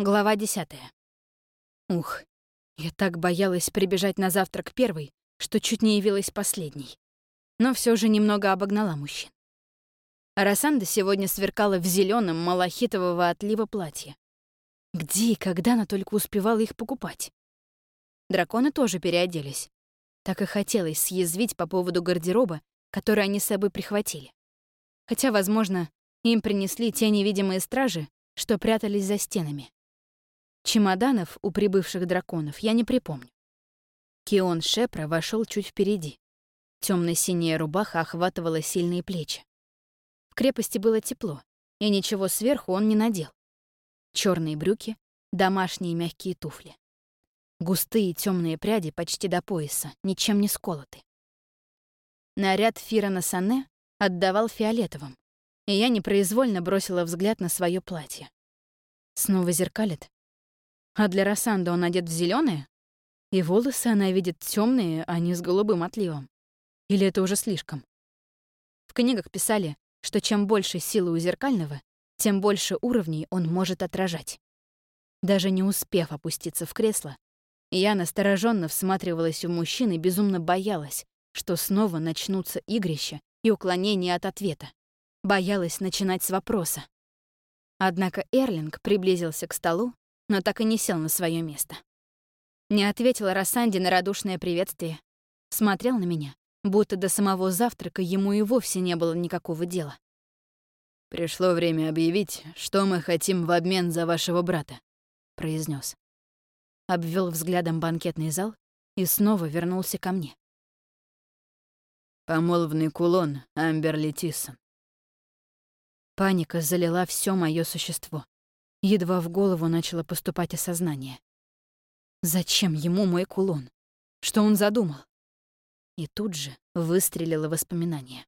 Глава десятая. Ух, я так боялась прибежать на завтрак первой, что чуть не явилась последней. Но все же немного обогнала мужчин. Росанда сегодня сверкала в зеленом малахитового отлива платье. Где и когда она только успевала их покупать? Драконы тоже переоделись. Так и хотелось съязвить по поводу гардероба, который они с собой прихватили. Хотя, возможно, им принесли те невидимые стражи, что прятались за стенами. Чемоданов у прибывших драконов я не припомню. Кион Шепра вошел чуть впереди. Темно-синяя рубаха охватывала сильные плечи. В крепости было тепло, и ничего сверху он не надел. Черные брюки, домашние мягкие туфли. Густые темные пряди почти до пояса, ничем не сколоты. Наряд Фирана Сане отдавал фиолетовым, и я непроизвольно бросила взгляд на свое платье. Снова зеркалит, а для Рассанда он одет в зеленое, и волосы она видит темные, а не с голубым отливом. Или это уже слишком? В книгах писали, что чем больше силы у зеркального, тем больше уровней он может отражать. Даже не успев опуститься в кресло, я настороженно всматривалась в мужчин и безумно боялась, что снова начнутся игрища и уклонения от ответа. Боялась начинать с вопроса. Однако Эрлинг приблизился к столу но так и не сел на свое место. Не ответил Рассанди на радушное приветствие. Смотрел на меня, будто до самого завтрака ему и вовсе не было никакого дела. «Пришло время объявить, что мы хотим в обмен за вашего брата», — произнес. Обвел взглядом банкетный зал и снова вернулся ко мне. Помолвный кулон Амберли Тиссон. Паника залила все мое существо. Едва в голову начало поступать осознание. Зачем ему мой кулон? Что он задумал? И тут же выстрелило воспоминание.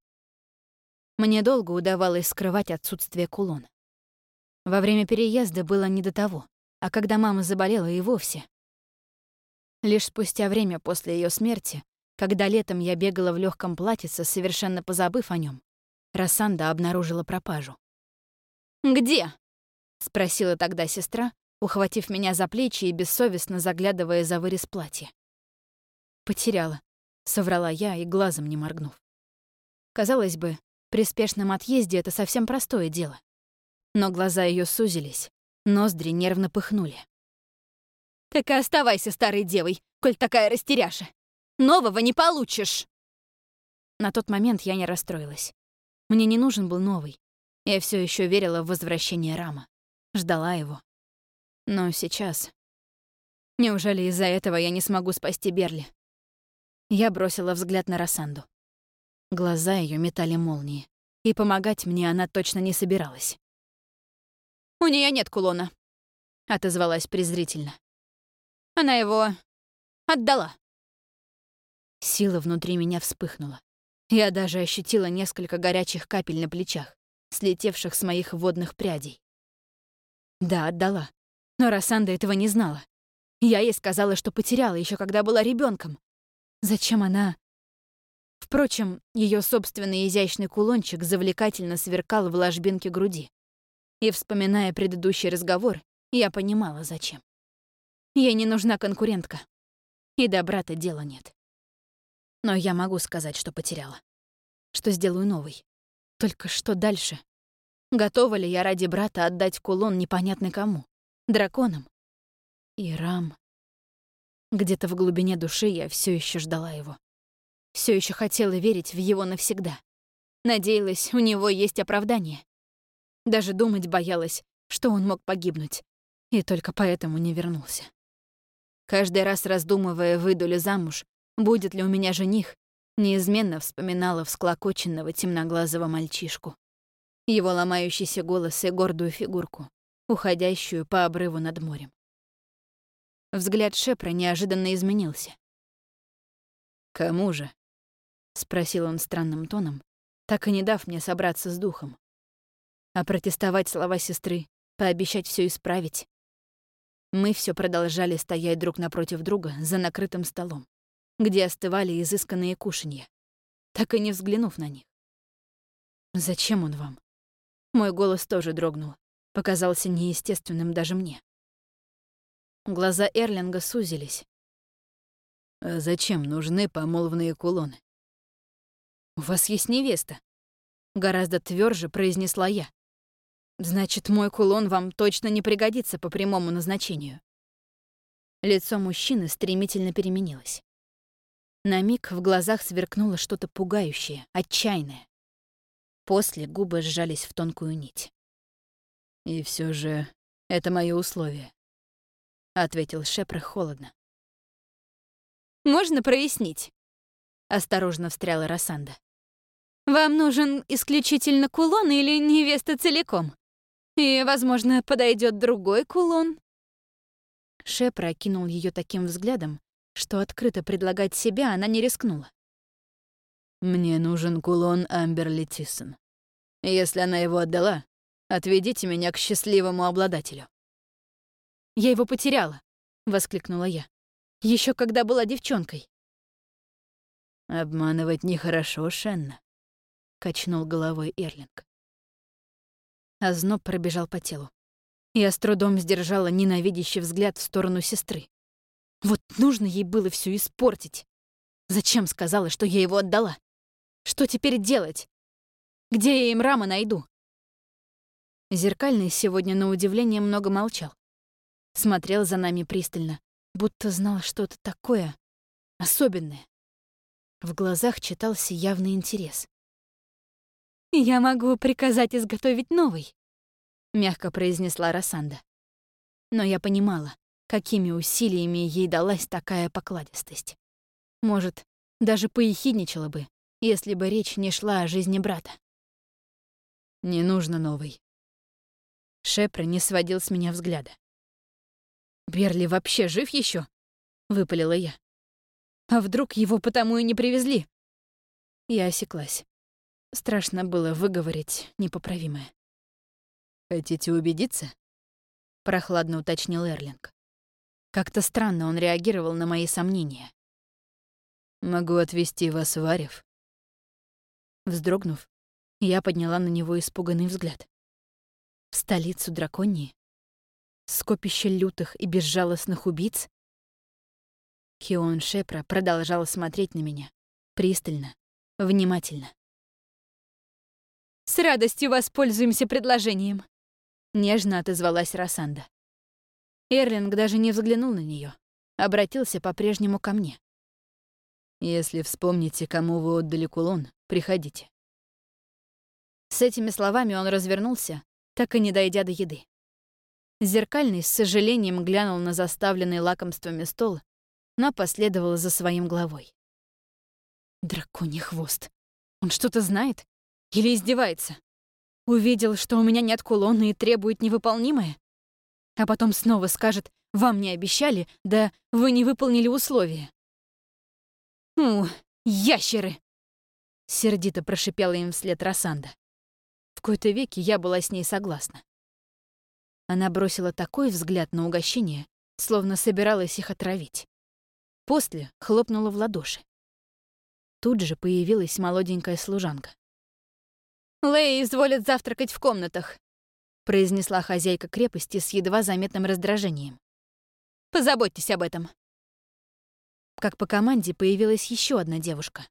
Мне долго удавалось скрывать отсутствие кулона. Во время переезда было не до того, а когда мама заболела и вовсе. Лишь спустя время после ее смерти, когда летом я бегала в легком платьице, совершенно позабыв о нем, Рассанда обнаружила пропажу. «Где?» — спросила тогда сестра, ухватив меня за плечи и бессовестно заглядывая за вырез платья. «Потеряла», — соврала я и глазом не моргнув. Казалось бы, при спешном отъезде это совсем простое дело. Но глаза ее сузились, ноздри нервно пыхнули. «Так и оставайся старой девой, коль такая растеряша. Нового не получишь!» На тот момент я не расстроилась. Мне не нужен был новый. Я все еще верила в возвращение Рама ждала его. Но сейчас... Неужели из-за этого я не смогу спасти Берли? Я бросила взгляд на Рассанду. Глаза ее метали молнии, и помогать мне она точно не собиралась. «У нее нет кулона», — отозвалась презрительно. «Она его отдала». Сила внутри меня вспыхнула. Я даже ощутила несколько горячих капель на плечах, слетевших с моих водных прядей. Да, отдала. Но Рассанда этого не знала. Я ей сказала, что потеряла еще когда была ребенком. Зачем она... Впрочем, ее собственный изящный кулончик завлекательно сверкал в ложбинке груди. И, вспоминая предыдущий разговор, я понимала, зачем. Ей не нужна конкурентка. И до брата дела нет. Но я могу сказать, что потеряла. Что сделаю новый. Только что дальше? Готова ли я ради брата отдать кулон непонятно кому? Драконам? И Рам. Где-то в глубине души я все еще ждала его. Все еще хотела верить в его навсегда. Надеялась, у него есть оправдание. Даже думать боялась, что он мог погибнуть. И только поэтому не вернулся. Каждый раз раздумывая, выйду ли замуж, будет ли у меня жених, неизменно вспоминала всклокоченного темноглазого мальчишку его ломающийся голос и гордую фигурку, уходящую по обрыву над морем. Взгляд Шепра неожиданно изменился. «Кому же?» — спросил он странным тоном, так и не дав мне собраться с духом. А протестовать слова сестры, пообещать все исправить. Мы все продолжали стоять друг напротив друга за накрытым столом, где остывали изысканные кушанья, так и не взглянув на них. «Зачем он вам?» Мой голос тоже дрогнул, показался неестественным даже мне. Глаза Эрлинга сузились. «А зачем нужны помолвные кулоны?» «У вас есть невеста», — гораздо тверже произнесла я. «Значит, мой кулон вам точно не пригодится по прямому назначению». Лицо мужчины стремительно переменилось. На миг в глазах сверкнуло что-то пугающее, отчаянное. После губы сжались в тонкую нить. «И все же это мое условие», — ответил Шепре холодно. «Можно прояснить?» — осторожно встряла Рассанда. «Вам нужен исключительно кулон или невеста целиком? И, возможно, подойдет другой кулон?» Шепра окинул ее таким взглядом, что открыто предлагать себя она не рискнула. «Мне нужен кулон Амберли Тиссон. Если она его отдала, отведите меня к счастливому обладателю». «Я его потеряла», — воскликнула я. Еще когда была девчонкой». «Обманывать нехорошо, Шенна», — качнул головой Эрлинг. Озноб пробежал по телу. Я с трудом сдержала ненавидящий взгляд в сторону сестры. Вот нужно ей было все испортить. Зачем сказала, что я его отдала? Что теперь делать? Где я им рама найду? Зеркальный сегодня, на удивление, много молчал. Смотрел за нами пристально, будто знал что-то такое особенное. В глазах читался явный интерес. «Я могу приказать изготовить новый», — мягко произнесла Рассанда. Но я понимала, какими усилиями ей далась такая покладистость. Может, даже поехидничала бы, если бы речь не шла о жизни брата. «Не нужно новый». Шепра не сводил с меня взгляда. «Берли вообще жив еще? выпалила я. «А вдруг его потому и не привезли?» Я осеклась. Страшно было выговорить непоправимое. «Хотите убедиться?» — прохладно уточнил Эрлинг. Как-то странно он реагировал на мои сомнения. «Могу отвезти вас в Арев». Вздрогнув, я подняла на него испуганный взгляд. В столицу драконии? Скопище лютых и безжалостных убийц? Кион Шепра продолжал смотреть на меня. Пристально, внимательно. «С радостью воспользуемся предложением», — нежно отозвалась Рассанда. Эрлинг даже не взглянул на нее, обратился по-прежнему ко мне. «Если вспомните, кому вы отдали кулон, приходите». С этими словами он развернулся, так и не дойдя до еды. Зеркальный с сожалением глянул на заставленный лакомствами стол, но последовал за своим главой. Драконий хвост. Он что-то знает? Или издевается? Увидел, что у меня нет кулона и требует невыполнимое? а потом снова скажет «Вам не обещали, да вы не выполнили условия». «У, ящеры!» — сердито прошипела им вслед Рассанда. В кои-то веки я была с ней согласна. Она бросила такой взгляд на угощение, словно собиралась их отравить. После хлопнула в ладоши. Тут же появилась молоденькая служанка. «Лэй изволит завтракать в комнатах произнесла хозяйка крепости с едва заметным раздражением. «Позаботьтесь об этом». Как по команде появилась еще одна девушка.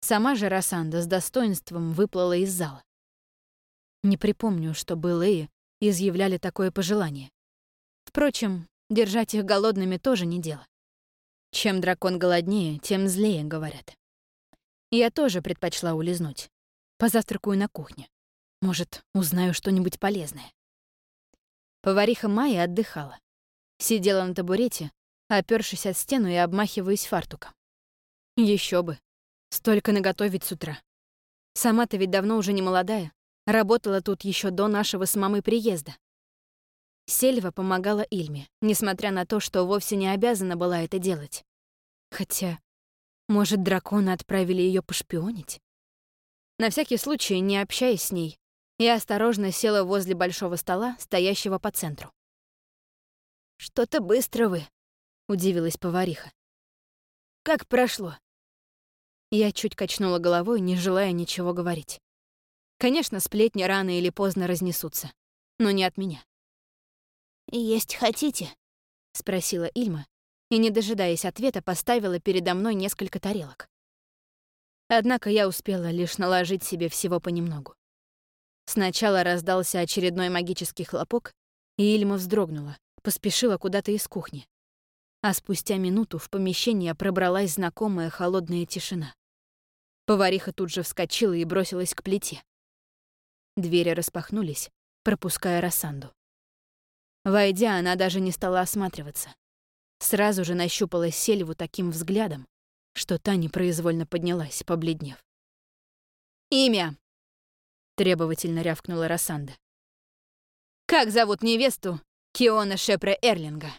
Сама же Рассанда с достоинством выплыла из зала. Не припомню, чтобы Леи изъявляли такое пожелание. Впрочем, держать их голодными тоже не дело. Чем дракон голоднее, тем злее, говорят. Я тоже предпочла улизнуть. Позавтракаю на кухне. Может, узнаю что-нибудь полезное. Повариха Майя отдыхала. Сидела на табурете, опёршись от стену и обмахиваясь фартуком. Еще бы. Столько наготовить с утра. Сама-то ведь давно уже не молодая. Работала тут еще до нашего с мамой приезда. Сельва помогала Ильме, несмотря на то, что вовсе не обязана была это делать. Хотя, может, драконы отправили ее пошпионить? На всякий случай, не общаясь с ней, я осторожно села возле большого стола, стоящего по центру. «Что-то быстро вы», — удивилась повариха. «Как прошло?» Я чуть качнула головой, не желая ничего говорить. Конечно, сплетни рано или поздно разнесутся, но не от меня. «Есть хотите?» — спросила Ильма, и, не дожидаясь ответа, поставила передо мной несколько тарелок. Однако я успела лишь наложить себе всего понемногу. Сначала раздался очередной магический хлопок, и Ильма вздрогнула, поспешила куда-то из кухни. А спустя минуту в помещение пробралась знакомая холодная тишина. Повариха тут же вскочила и бросилась к плите. Двери распахнулись, пропуская Рассанду. Войдя, она даже не стала осматриваться. Сразу же нащупала Сельву таким взглядом, что та непроизвольно поднялась, побледнев. «Имя!» — требовательно рявкнула Рассанда. «Как зовут невесту Киона Шепре Эрлинга?»